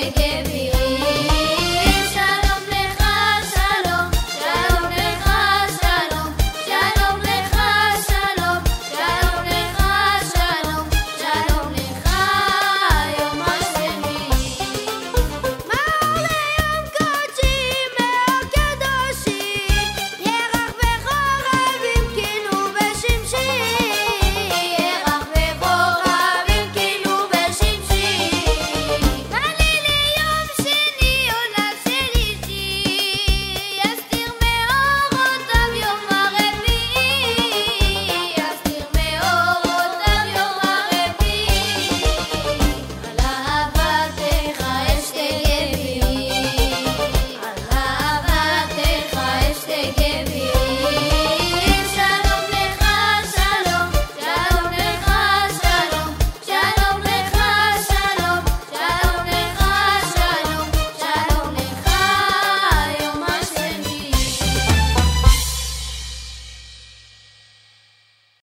give